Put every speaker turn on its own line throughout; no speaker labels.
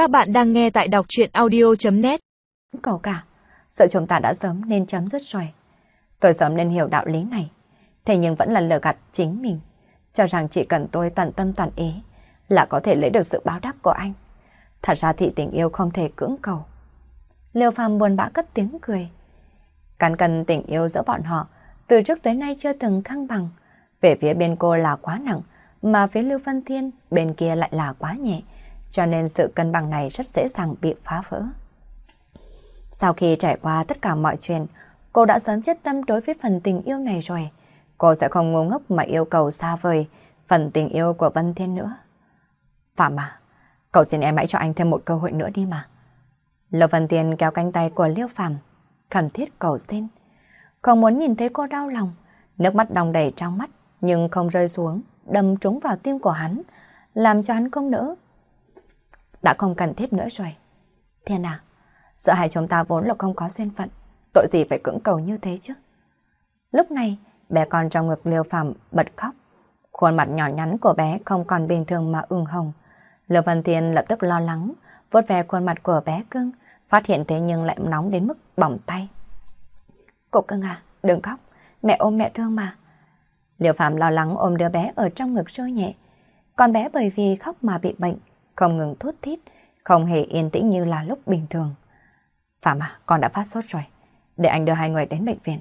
Các bạn đang nghe tại đọc chuyện audio.net
Cầu cả, sợ chúng ta đã sớm nên chấm dứt rồi. Tôi sớm nên hiểu đạo lý này, thế nhưng vẫn là lừa gạt chính mình, cho rằng chỉ cần tôi toàn tâm toàn ý là có thể lấy được sự báo đáp của anh. Thật ra thì tình yêu không thể cưỡng cầu. Liêu Phàm buồn bã cất tiếng cười. Cắn cần tình yêu giữa bọn họ từ trước tới nay chưa từng thăng bằng. Về phía bên cô là quá nặng, mà phía Lưu Văn Thiên bên kia lại là quá nhẹ, cho nên sự cân bằng này rất dễ dàng bị phá vỡ. Sau khi trải qua tất cả mọi chuyện, cô đã sớm chết tâm đối với phần tình yêu này rồi. Cô sẽ không ngu ngốc mà yêu cầu xa vời phần tình yêu của Vân Thiên nữa. Phạm à, cậu xin em hãy cho anh thêm một cơ hội nữa đi mà. Lưu Vân Thiên kéo cánh tay của Liêu Phạm, khẩn thiết cầu xin. Không muốn nhìn thấy cô đau lòng, nước mắt đong đầy trong mắt nhưng không rơi xuống, đâm trúng vào tim của hắn, làm cho hắn không nỡ. Đã không cần thiết nữa rồi. Thiên à, sợ hai chúng ta vốn là không có duyên phận, tội gì phải cưỡng cầu như thế chứ. Lúc này, bé con trong ngực Liêu Phạm bật khóc. Khuôn mặt nhỏ nhắn của bé không còn bình thường mà ửng hồng. Lưu Văn Thiên lập tức lo lắng, vuốt ve khuôn mặt của bé cưng, phát hiện thế nhưng lại nóng đến mức bỏng tay. Cô cưng à, đừng khóc, mẹ ôm mẹ thương mà. Liêu Phạm lo lắng ôm đứa bé ở trong ngực sôi nhẹ. Con bé bởi vì khóc mà bị bệnh, không ngừng thút thít, không hề yên tĩnh như là lúc bình thường. Phạm à, con đã phát sốt rồi. Để anh đưa hai người đến bệnh viện.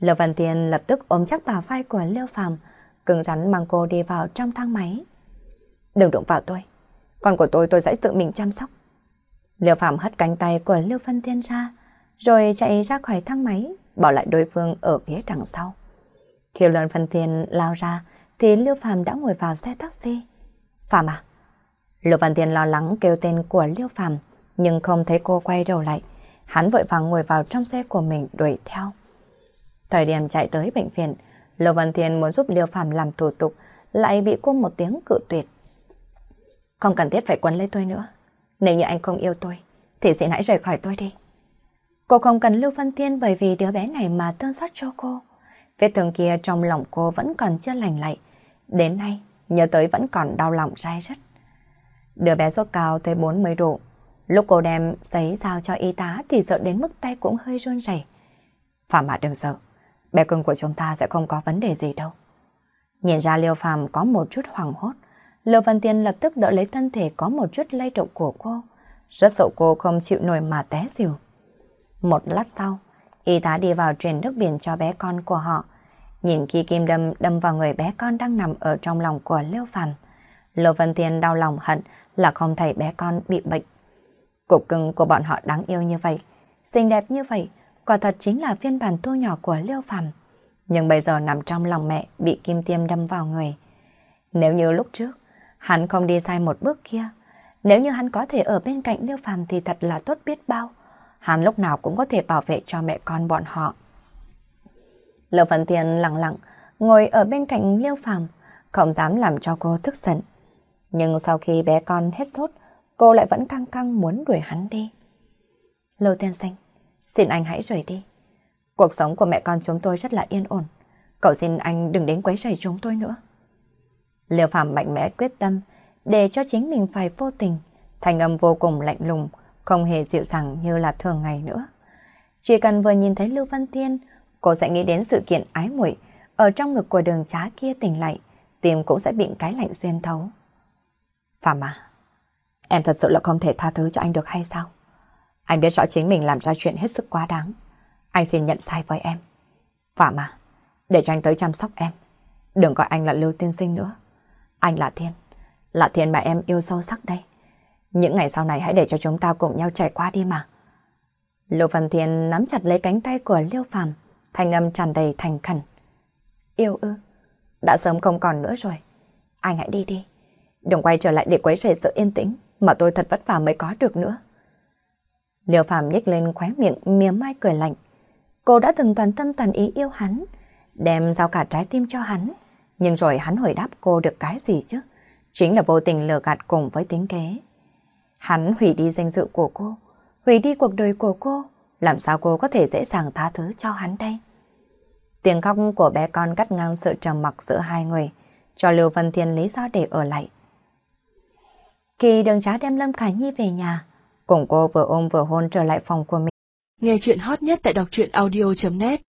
Lưu Văn Tiên lập tức ôm chắc bà vai của Liêu Phạm, cứng rắn mang cô đi vào trong thang máy. Đừng đụng vào tôi. Con của tôi tôi sẽ tự mình chăm sóc. Liêu Phạm hất cánh tay của Lưu Văn Tiên ra, rồi chạy ra khỏi thang máy, bỏ lại đối phương ở phía đằng sau. Khi Luân Văn Thiên lao ra, thì Lưu Phạm đã ngồi vào xe taxi. Phạm à? Lưu Văn Thiên lo lắng kêu tên của Lưu Phạm, nhưng không thấy cô quay đầu lại. Hắn vội vàng ngồi vào trong xe của mình đuổi theo. Thời điểm chạy tới bệnh viện, Lưu Văn Thiên muốn giúp Lưu Phạm làm thủ tục, lại bị cô một tiếng cự tuyệt. Không cần thiết phải quấn lấy tôi nữa. Nếu như anh không yêu tôi, thì xin hãy rời khỏi tôi đi. Cô không cần Lưu Văn Thiên bởi vì đứa bé này mà thương xót cho cô. Vết thương kia trong lòng cô vẫn còn chưa lành lại. Đến nay, nhớ tới vẫn còn đau lòng dai rứt. Đứa bé sốt cao tới 40 độ. Lúc cô đem giấy giao cho y tá thì sợ đến mức tay cũng hơi run rẩy. Phạm Mã đừng sợ, bé cưng của chúng ta sẽ không có vấn đề gì đâu. Nhìn ra Liêu Phạm có một chút hoảng hốt, Lưu Văn Tiên lập tức đỡ lấy thân thể có một chút lay động của cô, rất sợ cô không chịu nổi mà té xỉu. Một lát sau, y tá đi vào truyền nước biển cho bé con của họ. Nhìn khi kim đâm đâm vào người bé con đang nằm ở trong lòng của Liêu Phạm, Lưu Văn Tiên đau lòng hận là không thấy bé con bị bệnh. Cục cưng của bọn họ đáng yêu như vậy, xinh đẹp như vậy, quả thật chính là phiên bản thu nhỏ của Liêu Phàm. Nhưng bây giờ nằm trong lòng mẹ bị kim tiêm đâm vào người. Nếu như lúc trước, hắn không đi sai một bước kia, nếu như hắn có thể ở bên cạnh Liêu Phàm thì thật là tốt biết bao hắn lúc nào cũng có thể bảo vệ cho mẹ con bọn họ. Lưu Văn Thiên lặng lặng, ngồi ở bên cạnh Liêu Phàm, không dám làm cho cô tức giận. Nhưng sau khi bé con hết sốt, cô lại vẫn căng căng muốn đuổi hắn đi. Lưu Tiên Sinh, xin anh hãy rời đi. Cuộc sống của mẹ con chúng tôi rất là yên ổn. Cậu xin anh đừng đến quấy rầy chúng tôi nữa. Liêu Phạm mạnh mẽ quyết tâm để cho chính mình phải vô tình, thành âm vô cùng lạnh lùng, không hề dịu dàng như là thường ngày nữa. Chỉ cần vừa nhìn thấy Lưu Văn Thiên, cô sẽ nghĩ đến sự kiện ái muội ở trong ngực của đường trá kia tỉnh lại, tim cũng sẽ bị cái lạnh xuyên thấu. Phạm à, em thật sự là không thể tha thứ cho anh được hay sao? Anh biết rõ chính mình làm ra chuyện hết sức quá đáng. Anh xin nhận sai với em. Phạm à, để cho anh tới chăm sóc em. Đừng gọi anh là Lưu Tiên Sinh nữa. Anh là Thiên, là Thiên mà em yêu sâu sắc đây. Những ngày sau này hãy để cho chúng ta cùng nhau trải qua đi mà. Lưu Văn Thiên nắm chặt lấy cánh tay của Liêu Phạm, thanh âm tràn đầy thành khẩn. Yêu ư, đã sớm không còn nữa rồi. Anh hãy đi đi. Đừng quay trở lại để quấy rầy sự yên tĩnh mà tôi thật vất vả mới có được nữa. Liêu Phạm nhếch lên khóe miệng mỉa mai cười lạnh. Cô đã từng toàn tâm toàn ý yêu hắn, đem giao cả trái tim cho hắn. Nhưng rồi hắn hồi đáp cô được cái gì chứ? Chính là vô tình lừa gạt cùng với tính kế. Hắn hủy đi danh dự của cô, hủy đi cuộc đời của cô, làm sao cô có thể dễ dàng tha thứ cho hắn đây? Tiếng khóc của bé con cắt ngang sự trầm mặc giữa hai người, cho Lưu Văn Thiên lý do để ở lại. Khi đường trá đem Lâm Khải Nhi về nhà, cùng cô vừa ôm vừa hôn trở lại phòng của mình.
Nghe chuyện hot nhất tại đọc truyện audio.net